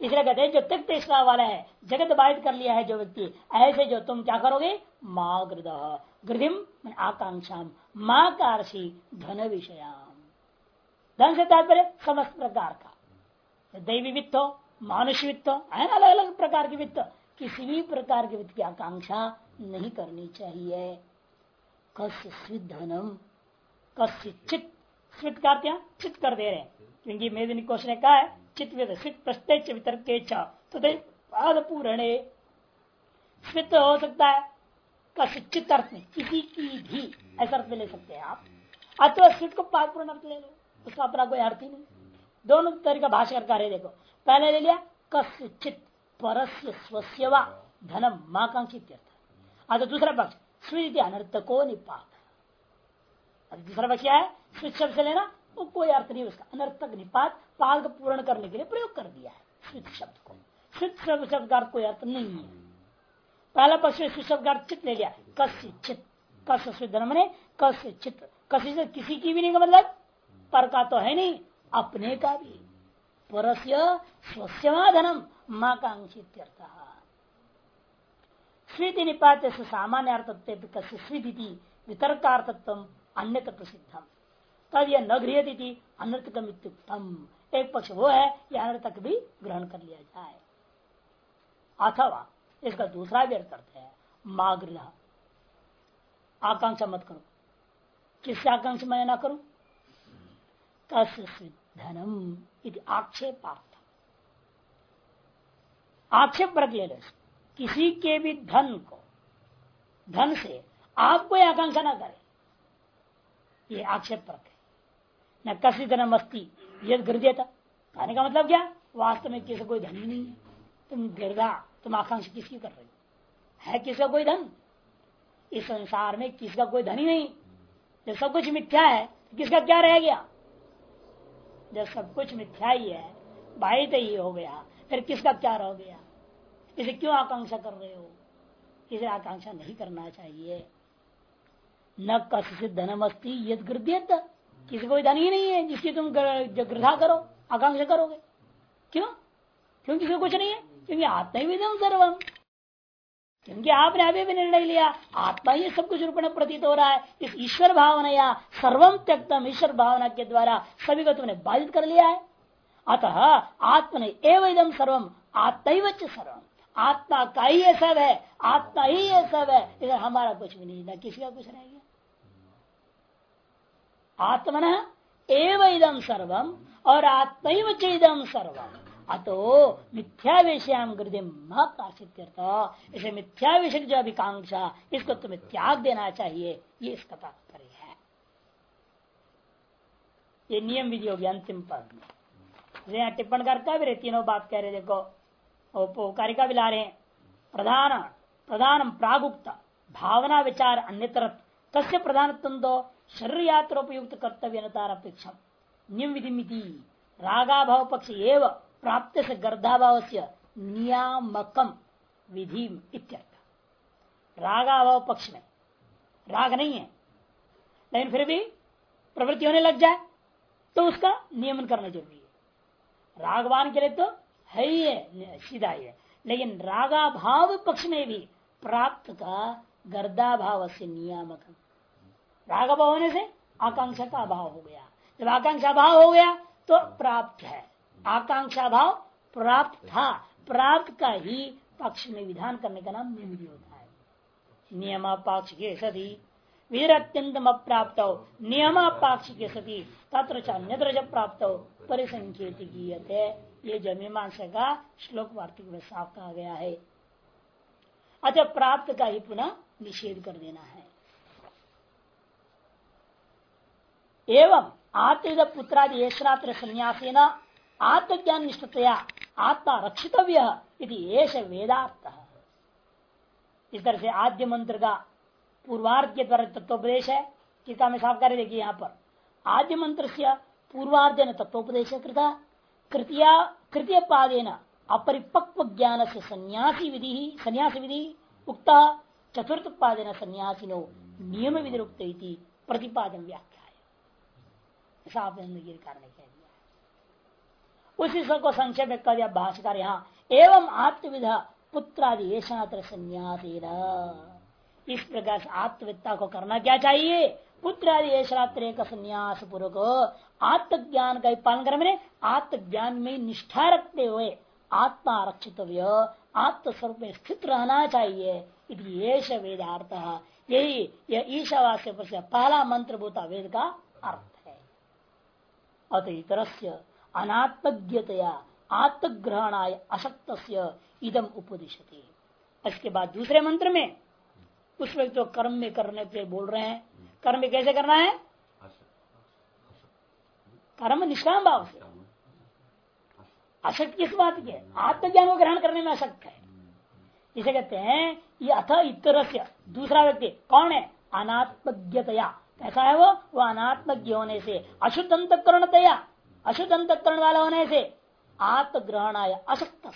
इसलिए कहते हैं, जो त्यक्त इश्रा वाला है, जगत बाधित कर लिया है जो व्यक्ति, ऐसे जो तुम क्या करोगे? माँ गृद गृधिम आकांक्षा माँ कारसी धन विषयाम। धन से तात्पर्य समस्त प्रकार का। दैवी वित्त हो, मानुष वित्त हो, है ना? अलग अलग प्रकार के वित्त किसी भी प्रकार के वित्त की आकांक्षा नहीं करनी चाहिए। कस्य स्वित धनम कस्य चित। स्वित का चित कर दे रहे क्योंकि मेदिनी कोश ने कहा है, चित स्वित प्रत्यक्ष वितर्क तो पूर्ण स्वित हो सकता है, कस्य चित अर्थ में किसी की भी। ऐसा अर्थ ले सकते हैं आप। अथवा स्वित को पाद पूर्ण अर्थ ले लो, उसका अपना कोई अर्थ ही नहीं। दोनों तरीका भाषा कार्य देखो। पहले ले लिया, कस्य चित। परस्य स्वस्यवा धनम माकांक्षी अच्छा दूसरा पक्ष, स्वीति अनर्थको निपात। दूसरा पक्ष क्या है? स्विच शब्द से लेना वो कोई अर्थ नहीं उसका। अनर्थक निपात पाल को पूर्ण करने के लिए प्रयोग कर दिया है स्विच शब्द को स्विच शब्द शब्द का कोई अर्थ नहीं है। पहला पक्ष में शब्द का चित्त ले लिया। कस्य चित्त। कस्य धर्म ने कस्य चित्त। कस्य किसी की भी नहीं का मतलब? पर का तो है नहीं, अपने का भी। परस्य स्वस्यवा धनम। माँ अंशित्यर्थ स्वीति निपात से सामान्य अर्थत्व स्वीति वितर्कार्थत्व अन्य प्रसिद्धम तब यह न गृहती अनर्थकम एक पक्ष वो है यह अनर्थक भी ग्रहण कर लिया जाए अथवा, इसका दूसरा भी अर्थ करते हैं मागृह आकांक्षा मत करो। किससे आकांक्षा मैं ना करूँ? कस धनम आक्षेपार्थ। आक्षेप रख ले किसी के भी धन को, धन से आप कोई आकांक्षा ना करें। ये आक्षेप रखे न कसी धन मस्ती ये गिर देता कहने का मतलब क्या? वास्तव में किसी कोई धन ही नहीं है। तुम गिरदा, तुम आकांक्षा किसकी कर रहे हो? है किसका कोई धन? इस संसार में किसका कोई धन ही नहीं। जब सब कुछ मिथ्या है तो किसका क्या रह गया? जब सब कुछ मिथ्या ही है भाई तो ये हो गया, फिर किसका क्या रह गया? इसे क्यों आकांक्षा कर रहे हो? इसे आकांक्षा नहीं करना चाहिए। न कस धनमस्ती यद गृद्यत किसी कोई धन ही नहीं है, जिसकी तुम गृधा करो, आकांक्षा करोगे। क्यों? क्यों किसी कुछ नहीं है, क्योंकि आत्मा ही विधम सर्वम। क्योंकि आपने अभी भी निर्णय लिया, आत्मा ही सब कुछ रूप में प्रतीत हो रहा है। इस ईश्वर भावना या सर्वम त्यक्तम, ईश्वर भावना के द्वारा सभी को तुमने बाधित कर लिया है। अतः आत्मा ने एवं सर्वम आत्मा सर्वम। आत्मा का ही ये सब है, आत्मा ही ये सब है। इधर हमारा कुछ भी नहीं, ना किसी का कुछ रह गया आत्मन एवं इदम सर्वम और आत्म इदम सर्वम अतो मिथ्या विषयाम हृदय महकाशित इसे मिथ्या विषय जो अभिकांक्षा, इसको तुम्हें त्याग देना चाहिए, ये इसका तात्पर्य है। ये नियम विधि होगी अंतिम पद में। टिप्पण करता भी रहे तीनों बात कह रहे देखो। कारिका भी ला रहे हैं। प्रधान प्रधान प्रागुक्त भावना विचार अन्यतर तस्य प्रधान तो शरीर यात्रोपयुक्त कर्तव्य अपेक्षा नियम विधि रागाभाव पक्ष एवं प्राप्त से गर्दाभाव से नियामकम विधि इत्यर्थ। रागाभाव पक्ष में राग नहीं है। लेकिन फिर भी प्रवृत्ति होने लग जाए तो उसका नियमन करना ज़रूरी है। रागवान के लिए तो है ही सीधा ही। है लेकिन रागा भाव पक्ष में भी प्राप्त का गर्दा भाव से नियामक राग भाव होने से आकांक्षा का अभाव हो गया। जब आकांक्षा भाव हो गया तो प्राप्त है। आकांक्षा भाव प्राप्त था। प्राप्त का ही पक्ष में विधान करने का नाम नियम होता है। नियम पक्ष के सदी वीर अत्यंतम अप्राप्त नियम पाक्ष के सती तत्र अन्य प्राप्त परिसंख्यत ये जमीमांसा का श्लोक वार्तिक में साफ़ कहा गया है। अतः प्राप्त का ही पुनः निषेध कर देना है। एवं आत्मविद पुत्रादि ऐश्रात्र संन्यासी न आत्मज्ञान निष्ठतया आत्मा रक्षितव्य वेदार्थ। इस तरह से आद्य मंत्र का पूर्वार्ध के द्वारा तत्वोपदेश है टीका में साफ़ कर देखिए यहाँ पर आद्य मंत्र से पूर्वार्ध ने तत्वोपदेश कृता। कृतिया पादेन अपरिपक्व ज्ञान से सन्यासी विधि, सन्यास विधि उक्ता चतुर्थ पादेन सन्यासिनो नियम विधि उक्त प्रतिपादन व्याख्या उसी को संक्षेप में कह दिया भाषकर यहाँ, एवं आत्मविधा पुत्रादि ऐसा संन्यास इस प्रकार से आत्मविद्ता को करना क्या चाहिए? पुत्र आदि शास्त्र का संन्यास पूर्वक आत्मज्ञान का पालन कर आत्मज्ञान में निष्ठा रखते हुए आत्मा आरक्षित आत्मस्वरूप में स्थित रहना चाहिए। वेदार्थ। यही, यह ईशावास्य पर पहला मंत्र भूता वेद का अर्थ है। अत इतर अनात्मज्ञतया आत्मग्रहणाय अशक्त इदम उपदिशति। इसके बाद दूसरे मंत्र में उस व्यक्ति को कर्म में करने पे बोल रहे हैं, कर्म कैसे करना है? कर्म निष्काम भाव से। असक्त किस बात के आत्मज्ञान को ग्रहण करने में अशक्त है। इसे कहते हैं, ये अथ इतर दूसरा व्यक्ति, कौन है? अनात्मज्ञतया। कैसा है वो? वो अनात्मज्ञ होने से, अशुद्ध अंतकरणतया। अशुद्ध अंतकरण वाला होने से आत्मग्रहण आया अशक्त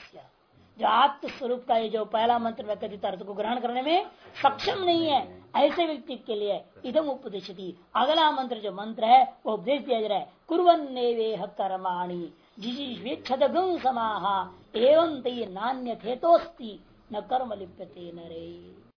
जो आत्म स्वरूप का ये जो पहला मंत्र में कथित अर्थ को ग्रहण करने में सक्षम नहीं है। ऐसे व्यक्ति के लिए इधम उपदेश अगला मंत्र जो मंत्र है, वो उपदेश दिया जा रहा है कुरन्ने कर्माणी जिजिवेक्षद समाहा। एवं ते नान्य थे न कर्म लिप्यते न रे।